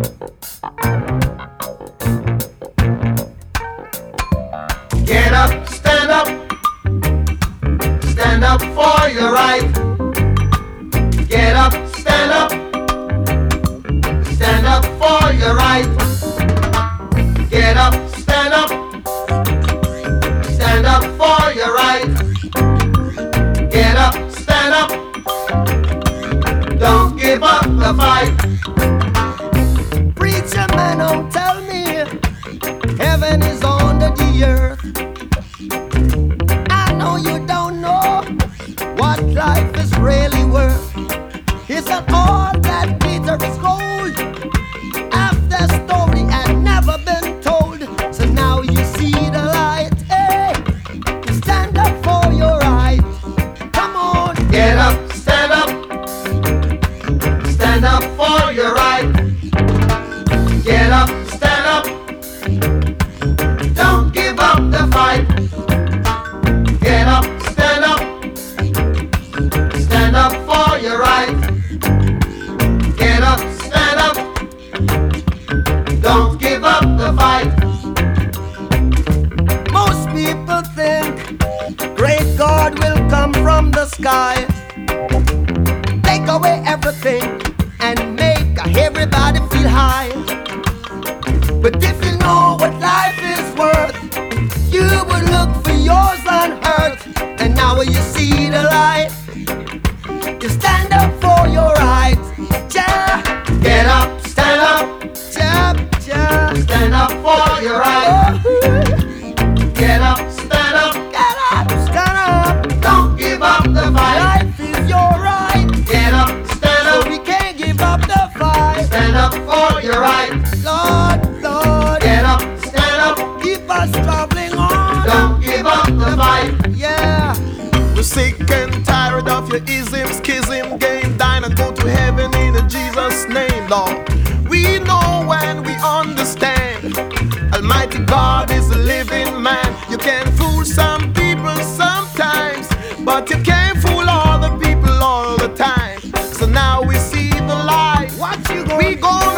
Get up, stand up, stand up for your right. Get up, stand up, stand up for your right. Get up, stand up, stand up for your right. Get up, stand up, don't give up the fight. Get up, sky, take away everything, and make everybody feel high. But if you know what life is worth, you would look for yours on earth. And now you see the light, you stand up for your rights. Jah, Get up, stand up, jah, jah. stand up for your right. Your right. Lord, Lord, Get up, stand up, keep us traveling on. don't give up the fight. Yeah. We're sick and tired of your ism, schism, game, dine and go to heaven in Jesus' name, Lord. We know when we understand. Almighty God is a living man. You can fool some people sometimes, but you can't fool all the people all the time. So now we see the light. What you gonna We gonna